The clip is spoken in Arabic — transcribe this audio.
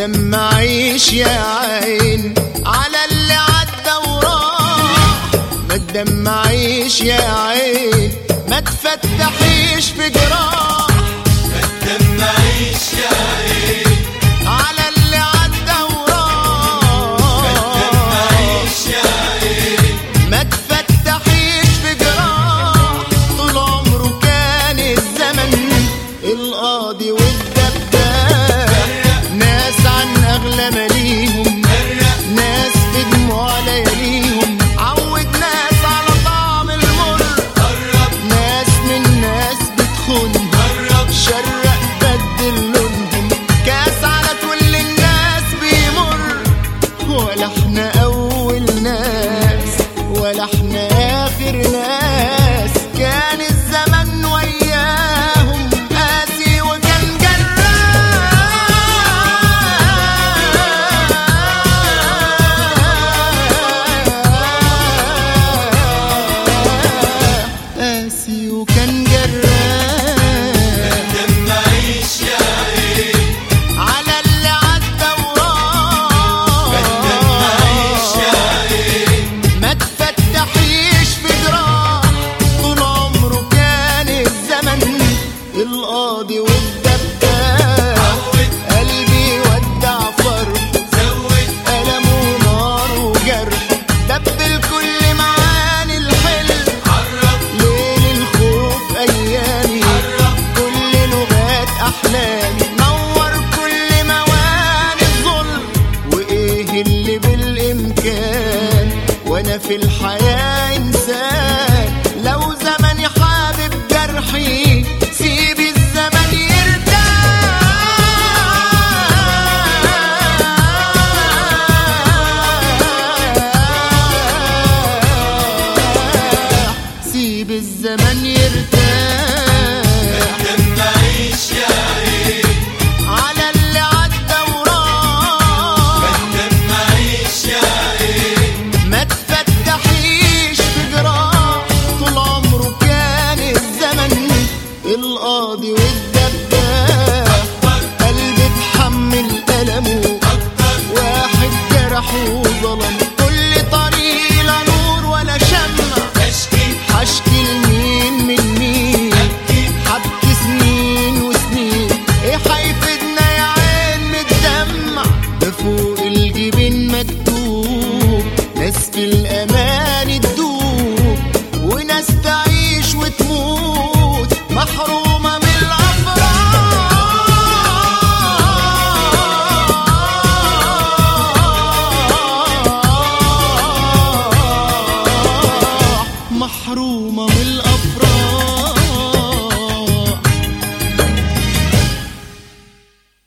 تدمعيش يا عين. على اللي عدى وراح ما تدمعيش يا عين. ما تفتحيش في ولا إحنا أول ناس ولا إحنا آخر ناس. كان الزمن وياهم قاسي وكان جراح. قاسي وكان جراح. في الحياة إنسان. لو زمني حابب جرحي سيب الزمن يرتاح. سيب الزمن يرتاح. دمعيش يا الفاضي والدباب قلب بحمل ألمه. واحد جرحه وظلم. كل طريق لا نور ولا شمعة حشكي لمين من مين؟ حبكي سنين وسنين. إيه حيفيدنا يا عين متدمع ده فوق الجبين مكتوب. ناس في الأمان تدوب. وناس تعيش وتموت. محروم محرومة من